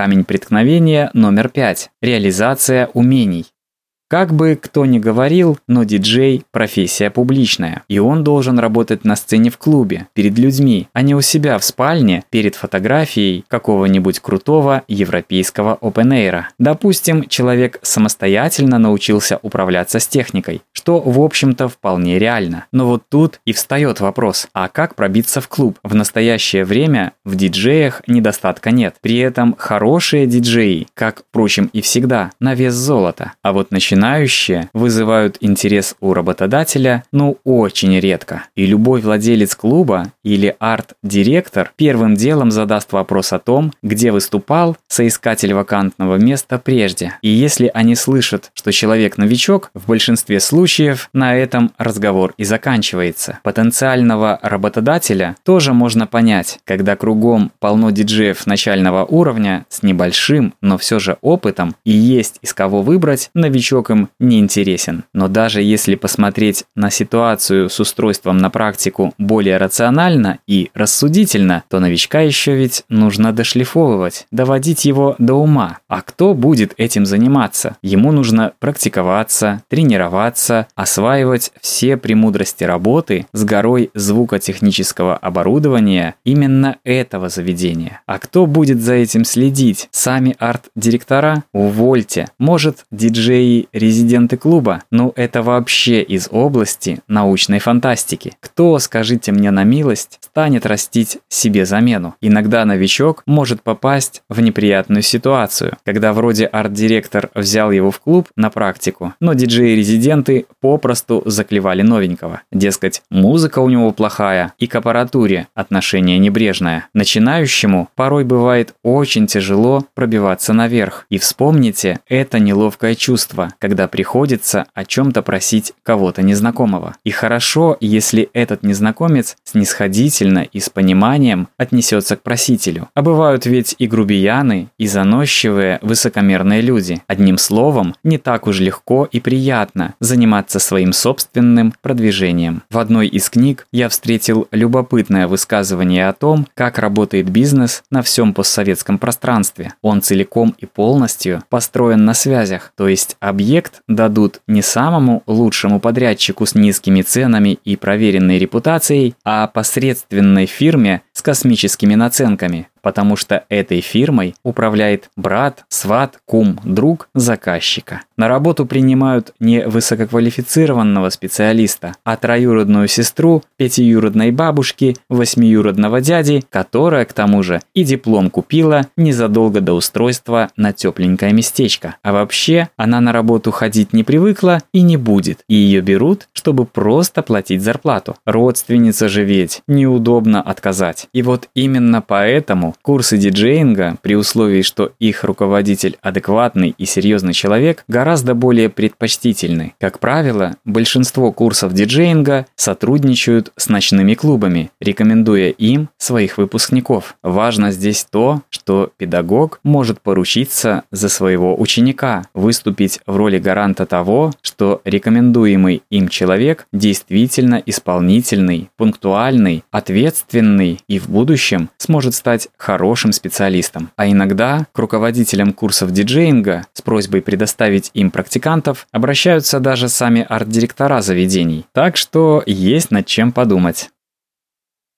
Камень преткновения номер пять. Реализация умений. Как бы кто ни говорил, но диджей – профессия публичная, и он должен работать на сцене в клубе, перед людьми, а не у себя в спальне, перед фотографией какого-нибудь крутого европейского опенэйра. Допустим, человек самостоятельно научился управляться с техникой, что, в общем-то, вполне реально. Но вот тут и встает вопрос, а как пробиться в клуб? В настоящее время в диджеях недостатка нет. При этом хорошие диджеи, как, впрочем, и всегда, на вес золота. А вот начинающие начинающие вызывают интерес у работодателя, ну очень редко. И любой владелец клуба или арт-директор первым делом задаст вопрос о том, где выступал соискатель вакантного места прежде. И если они слышат, что человек новичок, в большинстве случаев на этом разговор и заканчивается. Потенциального работодателя тоже можно понять, когда кругом полно диджеев начального уровня с небольшим, но все же опытом и есть из кого выбрать, новичок им не интересен. Но даже если посмотреть на ситуацию с устройством на практику более рационально и рассудительно, то новичка еще ведь нужно дошлифовывать, доводить его до ума. А кто будет этим заниматься? Ему нужно практиковаться, тренироваться, осваивать все премудрости работы с горой звукотехнического оборудования именно этого заведения. А кто будет за этим следить? Сами арт-директора? Увольте. Может, диджеи резиденты клуба, ну это вообще из области научной фантастики. Кто, скажите мне на милость, станет растить себе замену? Иногда новичок может попасть в неприятную ситуацию, когда вроде арт-директор взял его в клуб на практику, но диджеи-резиденты попросту заклевали новенького. Дескать, музыка у него плохая и к аппаратуре отношение небрежное. Начинающему порой бывает очень тяжело пробиваться наверх. И вспомните это неловкое чувство, когда приходится о чем-то просить кого-то незнакомого. И хорошо, если этот незнакомец снисходительно и с пониманием отнесется к просителю. А бывают ведь и грубияны, и заносчивые, высокомерные люди. Одним словом, не так уж легко и приятно заниматься своим собственным продвижением. В одной из книг я встретил любопытное высказывание о том, как работает бизнес на всем постсоветском пространстве. Он целиком и полностью построен на связях, то есть объект проект дадут не самому лучшему подрядчику с низкими ценами и проверенной репутацией, а посредственной фирме с космическими наценками потому что этой фирмой управляет брат, сват, кум, друг заказчика. На работу принимают не высококвалифицированного специалиста, а троюродную сестру, пятиюродной бабушки, восьмиюродного дяди, которая, к тому же, и диплом купила незадолго до устройства на тепленькое местечко. А вообще, она на работу ходить не привыкла и не будет, и ее берут, чтобы просто платить зарплату. Родственница же ведь, неудобно отказать. И вот именно поэтому курсы диджеинга, при условии, что их руководитель адекватный и серьезный человек, гораздо более предпочтительны. Как правило, большинство курсов диджеинга сотрудничают с ночными клубами, рекомендуя им своих выпускников. Важно здесь то, что педагог может поручиться за своего ученика, выступить в роли гаранта того, что рекомендуемый им человек действительно исполнительный, пунктуальный, ответственный и в будущем сможет стать хорошим специалистом. А иногда к руководителям курсов диджеинга с просьбой предоставить им практикантов обращаются даже сами арт-директора заведений. Так что есть над чем подумать.